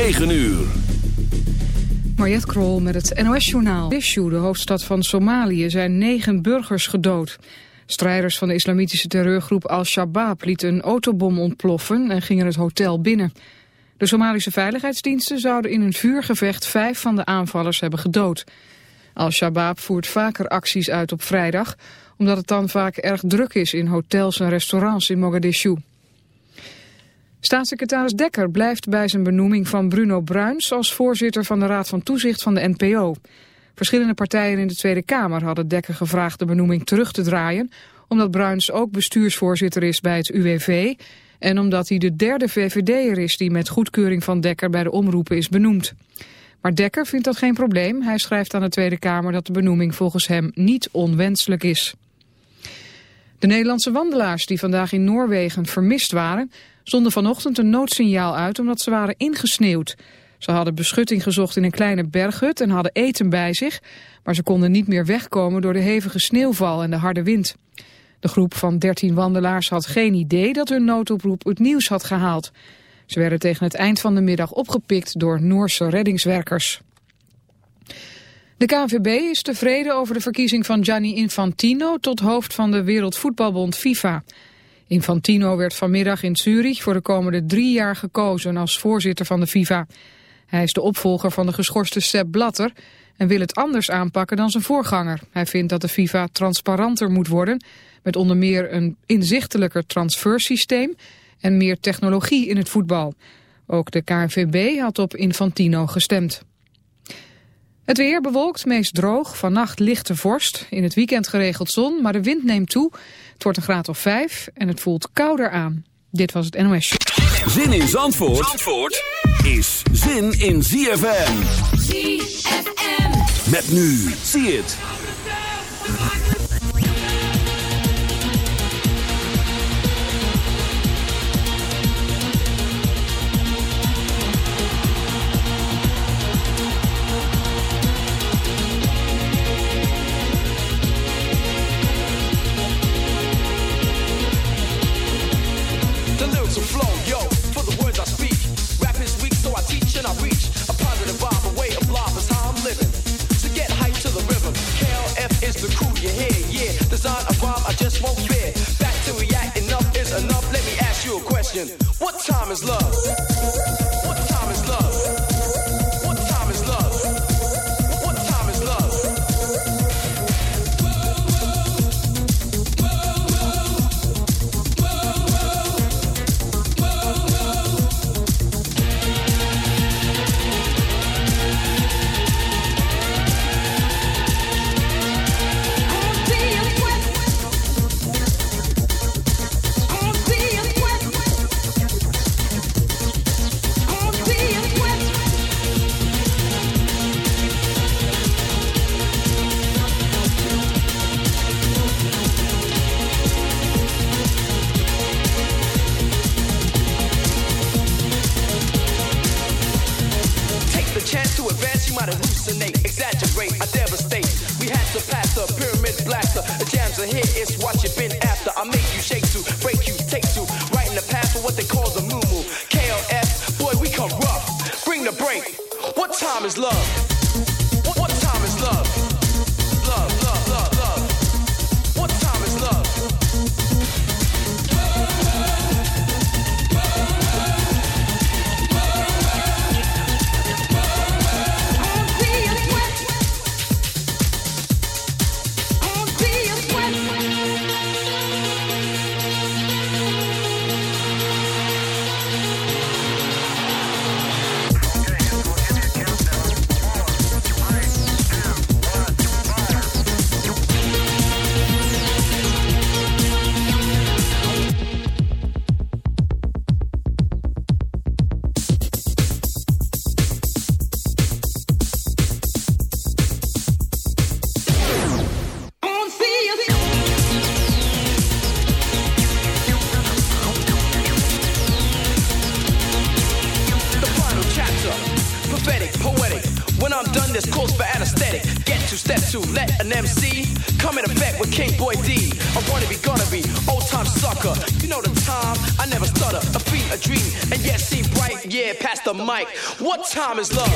9 uur. Mariette Krol met het NOS-journaal. Mogadishu, de hoofdstad van Somalië, zijn negen burgers gedood. Strijders van de islamitische terreurgroep Al-Shabaab lieten een autobom ontploffen en gingen het hotel binnen. De Somalische veiligheidsdiensten zouden in een vuurgevecht vijf van de aanvallers hebben gedood. Al-Shabaab voert vaker acties uit op vrijdag, omdat het dan vaak erg druk is in hotels en restaurants in Mogadishu. Staatssecretaris Dekker blijft bij zijn benoeming van Bruno Bruins als voorzitter van de Raad van Toezicht van de NPO. Verschillende partijen in de Tweede Kamer hadden Dekker gevraagd de benoeming terug te draaien, omdat Bruins ook bestuursvoorzitter is bij het UWV en omdat hij de derde VVD'er is die met goedkeuring van Dekker bij de omroepen is benoemd. Maar Dekker vindt dat geen probleem. Hij schrijft aan de Tweede Kamer dat de benoeming volgens hem niet onwenselijk is. De Nederlandse wandelaars die vandaag in Noorwegen vermist waren... zonden vanochtend een noodsignaal uit omdat ze waren ingesneeuwd. Ze hadden beschutting gezocht in een kleine berghut en hadden eten bij zich... maar ze konden niet meer wegkomen door de hevige sneeuwval en de harde wind. De groep van 13 wandelaars had geen idee dat hun noodoproep het nieuws had gehaald. Ze werden tegen het eind van de middag opgepikt door Noorse reddingswerkers. De KNVB is tevreden over de verkiezing van Gianni Infantino tot hoofd van de Wereldvoetbalbond FIFA. Infantino werd vanmiddag in Zurich voor de komende drie jaar gekozen als voorzitter van de FIFA. Hij is de opvolger van de geschorste Sepp Blatter en wil het anders aanpakken dan zijn voorganger. Hij vindt dat de FIFA transparanter moet worden, met onder meer een inzichtelijker transfersysteem en meer technologie in het voetbal. Ook de KNVB had op Infantino gestemd. Het weer bewolkt, meest droog. Vannacht lichte vorst. In het weekend geregeld zon, maar de wind neemt toe. Het wordt een graad of vijf en het voelt kouder aan. Dit was het NOS. Zin in Zandvoort, Zandvoort is zin in ZFM. ZFM. Met nu, zie het. Bring the break. What time is love? Is love?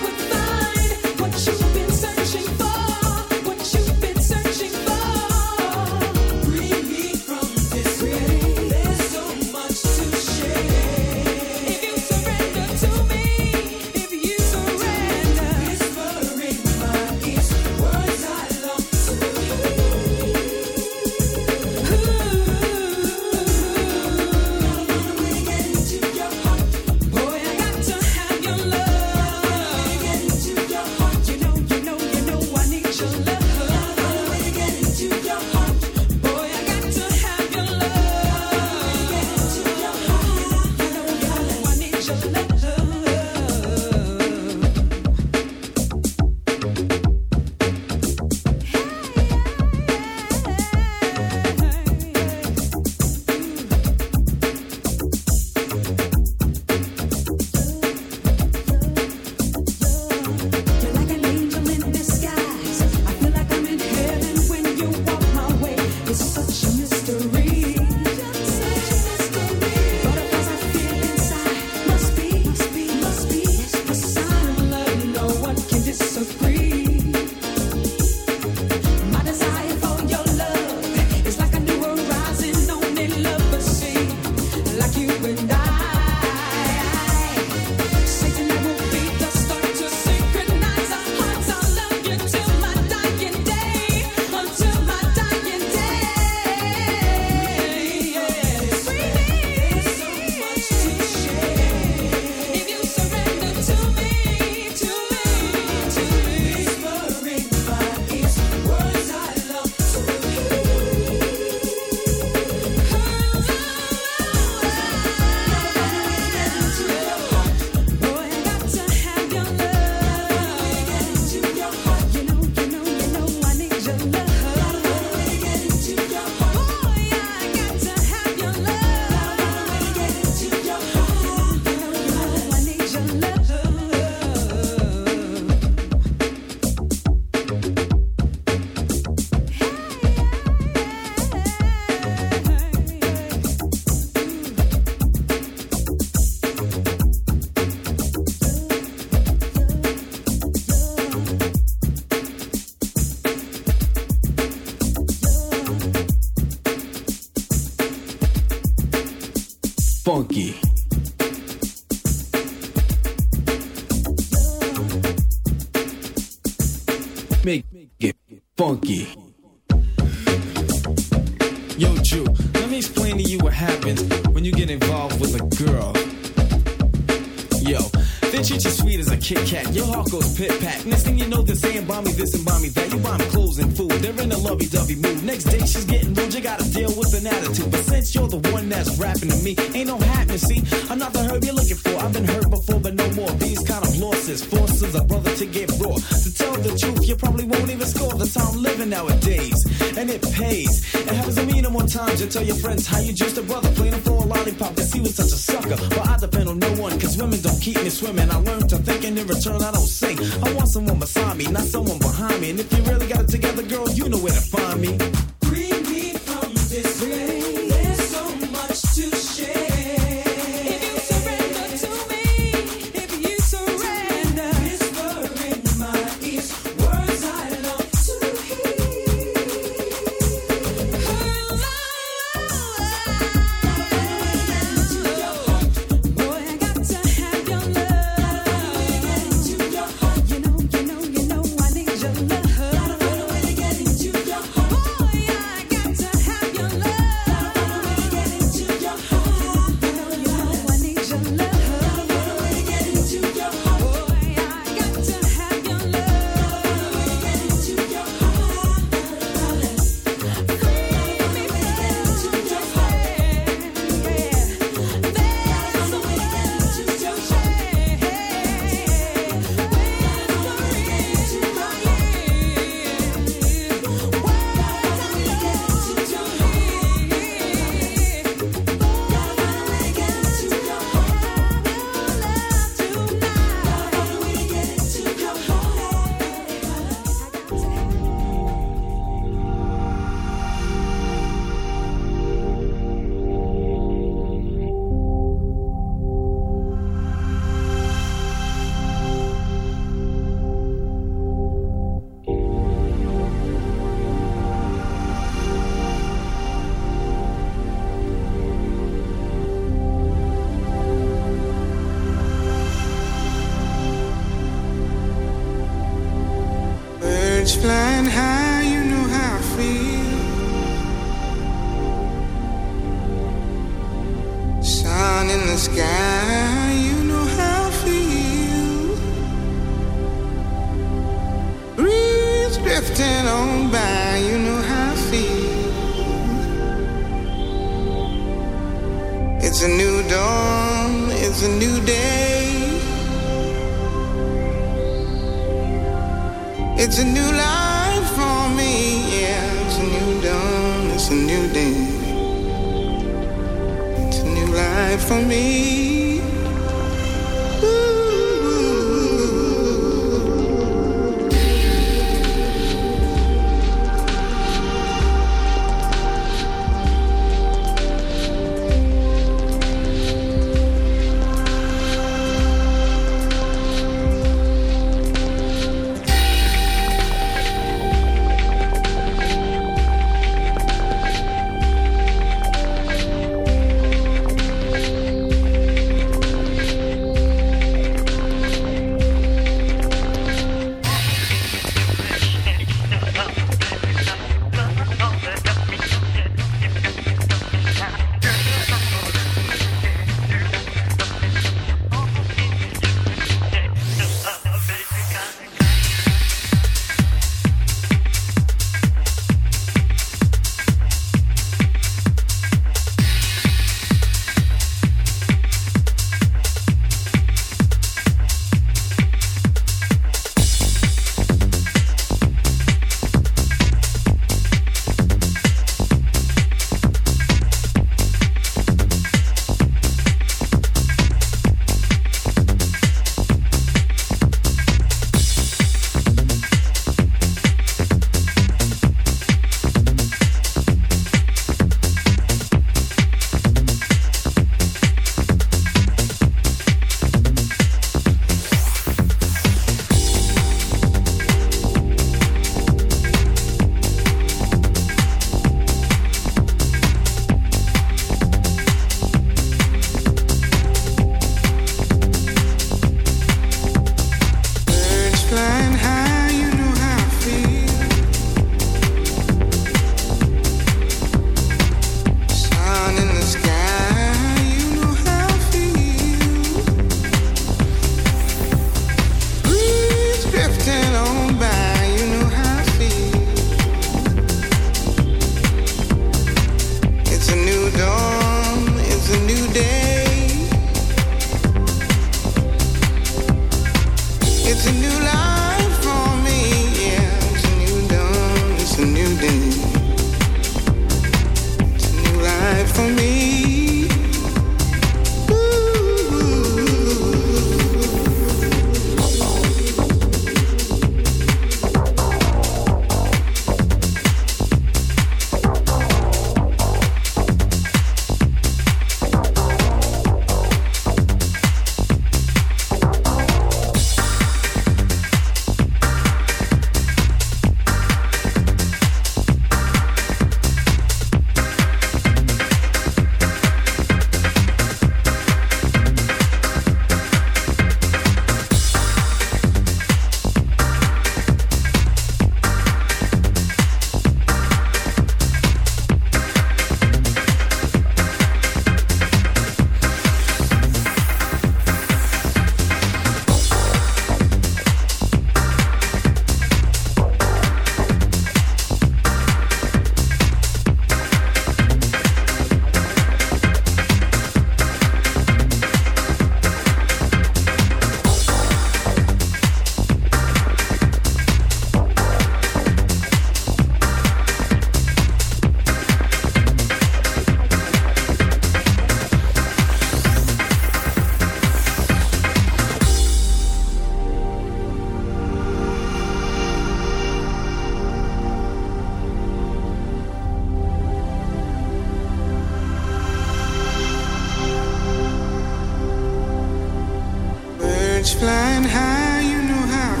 Flying high, you know how I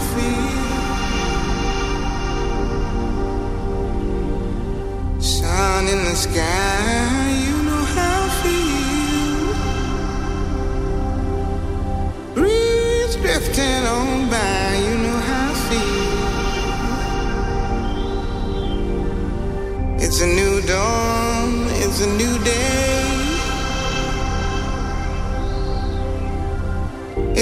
feel. Sun in the sky.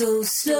so slow.